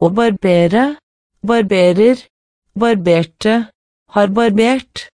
Å barbere, barberer, barberte, har barbert.